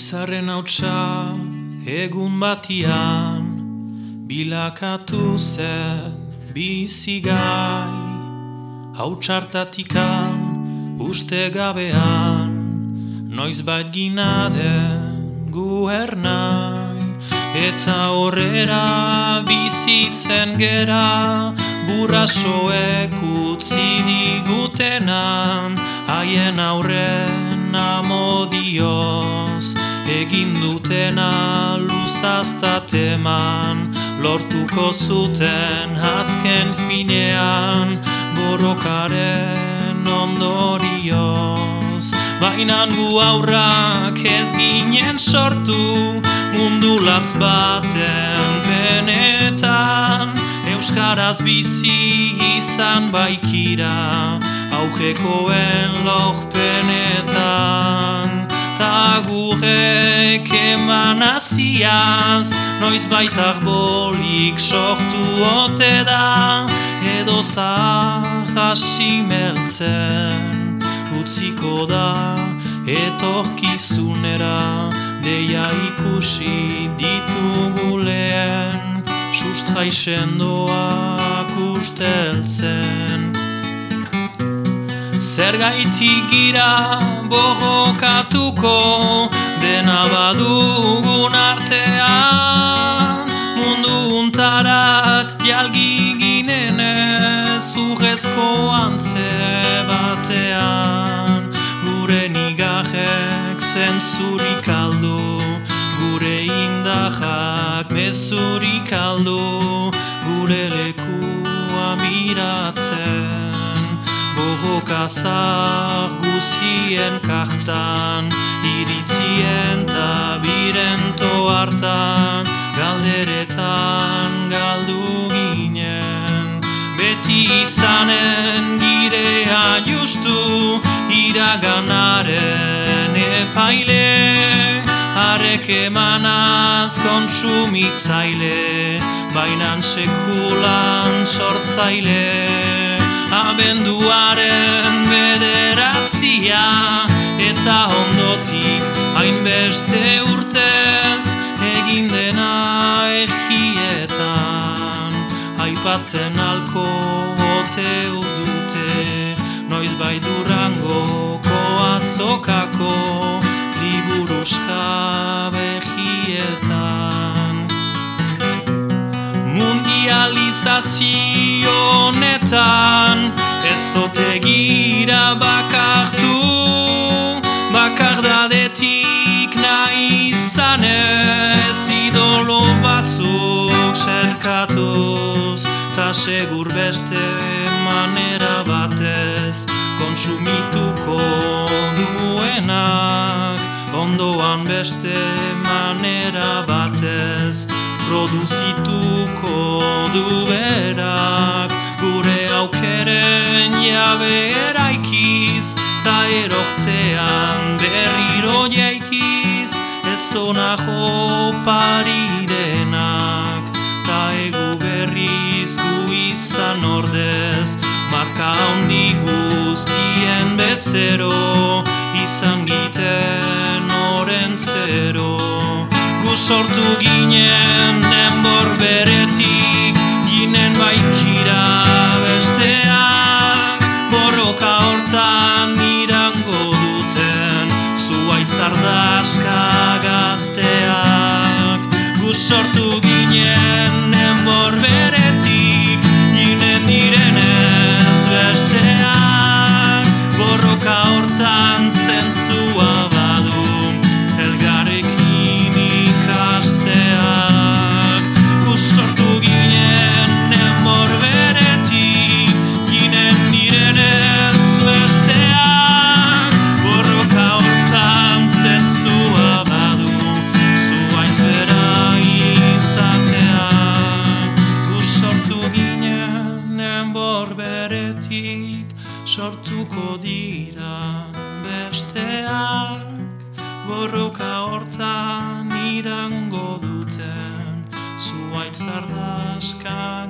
Izarren hautsa egun batian Bilakatu zen bizigai Hautsartatikan uste gabean Noiz bait ginaden guhernai Eta horrera bizitzen gera Burrasoek utzi digutenan Haien aurren amodioz Egin dutena luzaztateman Lortuko zuten azken finean Borrokaren ondorioz. Bainan gu aurrak ez ginen sortu Mundu latz baten benetan. Euskaraz bizi izan baikira Augekoen lohpenetan Ta gurek eman aziaz Noiz baitak bolik sortu ote da Edo zahasi meltzen Utziko da etorkizunera Deia ikusi ditugu lehen Sustrai sendoak usteltzen Zer gaitik gira borrokatuko Dena badugun artean? Mundu untarat jalgi ginen ez Urrezko Borrokazar guzien kartan Iritzien ta birento hartan Galderetan galdu ginen. Beti izanen girea justu Iraganaren epaile Arek emanaz kontsumitzaile Bainan sekulan sortzaile. Abenduaren bederatzia Eta ondotik hainbeste urtez Egin dena egietan. Aipatzen alko ote dute Noiz bai durangoko azokako Liburuska behietan Mundializazio honetan Ezote gira bakartu Bakardadetik nahi izanez Idolo batzuk selkatuz Ta segur beste manera batez Kontsumituko duenak Ondoan beste manera batez Produzituko du berak. Gure aukeren jabe eraikiz Ta erortzean berriro jaikiz. Ez onajo parirenak Ta egu berriz gu izan ordez. Marka handi guztien bezero Izan giten oren zero. Gu sortu ginen sortu besteak Borroka hortan irango duten Zuaitz ardaska gazte